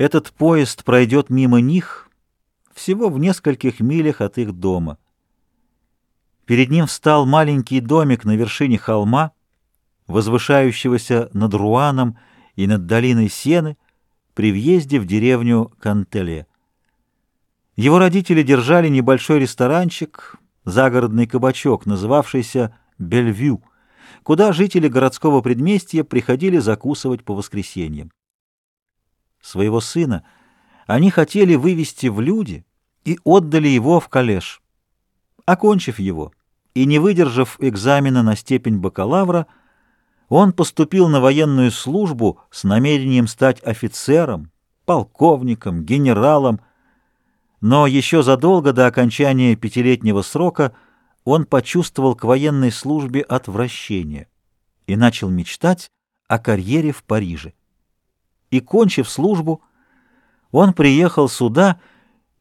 Этот поезд пройдет мимо них всего в нескольких милях от их дома. Перед ним встал маленький домик на вершине холма, возвышающегося над Руаном и над долиной Сены при въезде в деревню Кантеле. Его родители держали небольшой ресторанчик, загородный кабачок, называвшийся «Бельвю», куда жители городского предместья приходили закусывать по воскресеньям. Своего сына они хотели вывести в люди и отдали его в коллеж. Окончив его и не выдержав экзамена на степень бакалавра, он поступил на военную службу с намерением стать офицером, полковником, генералом, но еще задолго до окончания пятилетнего срока он почувствовал к военной службе отвращение и начал мечтать о карьере в Париже. И, кончив службу, он приехал сюда,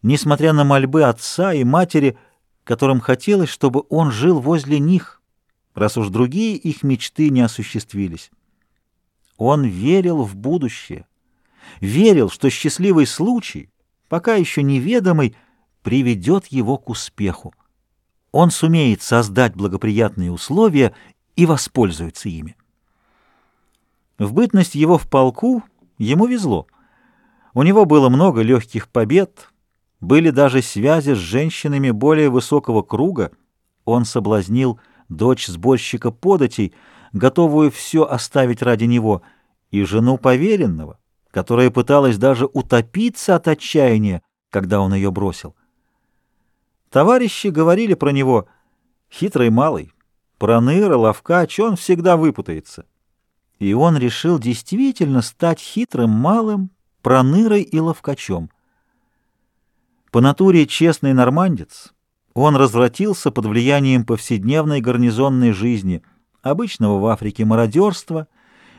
несмотря на мольбы отца и матери, которым хотелось, чтобы он жил возле них, раз уж другие их мечты не осуществились. Он верил в будущее, верил, что счастливый случай, пока еще неведомый, приведет его к успеху. Он сумеет создать благоприятные условия и воспользуется ими. В бытность его в полку ему везло. У него было много легких побед, были даже связи с женщинами более высокого круга. Он соблазнил дочь сборщика податей, готовую все оставить ради него, и жену поверенного, которая пыталась даже утопиться от отчаяния, когда он ее бросил. Товарищи говорили про него «хитрый малый», «проныра», «ловкач», он всегда выпутается. И он решил действительно стать хитрым малым, пронырой и ловкачом. По натуре честный нормандец — он развратился под влиянием повседневной гарнизонной жизни, обычного в Африке мародерства,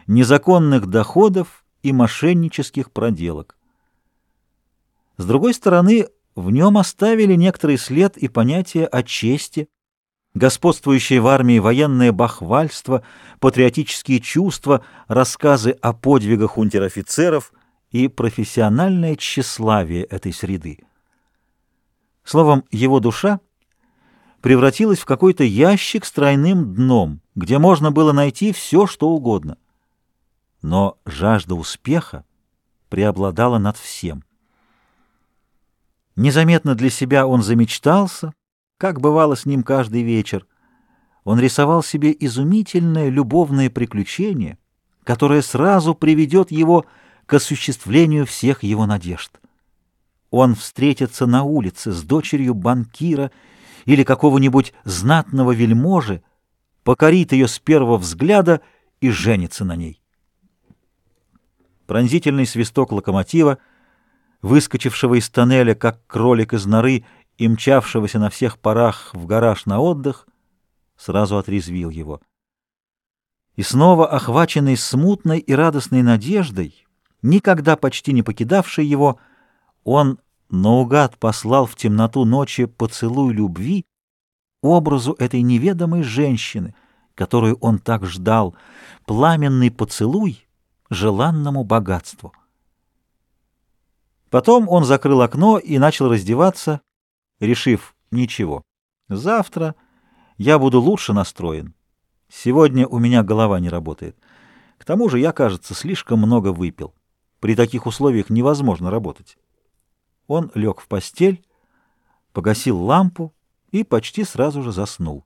незаконных доходов и мошеннических проделок. С другой стороны, в нем оставили некоторый след и понятие о чести, господствующее в армии военное бахвальство, патриотические чувства, рассказы о подвигах унтер-офицеров и профессиональное тщеславие этой среды. Словом, его душа превратилась в какой-то ящик с тройным дном, где можно было найти все, что угодно. Но жажда успеха преобладала над всем. Незаметно для себя он замечтался, как бывало с ним каждый вечер. Он рисовал себе изумительное любовное приключение, которое сразу приведет его к осуществлению всех его надежд. Он встретится на улице с дочерью банкира или какого-нибудь знатного вельможи, покорит ее с первого взгляда и женится на ней. Пронзительный свисток локомотива, выскочившего из тоннеля, как кролик из норы, и мчавшегося на всех парах в гараж на отдых, сразу отрезвил его. И снова, охваченный смутной и радостной надеждой, никогда почти не покидавший его, он наугад послал в темноту ночи поцелуй любви образу этой неведомой женщины, которую он так ждал, пламенный поцелуй желанному богатству. Потом он закрыл окно и начал раздеваться, решив ничего. Завтра я буду лучше настроен. Сегодня у меня голова не работает. К тому же я, кажется, слишком много выпил. При таких условиях невозможно работать. Он лег в постель, погасил лампу и почти сразу же заснул.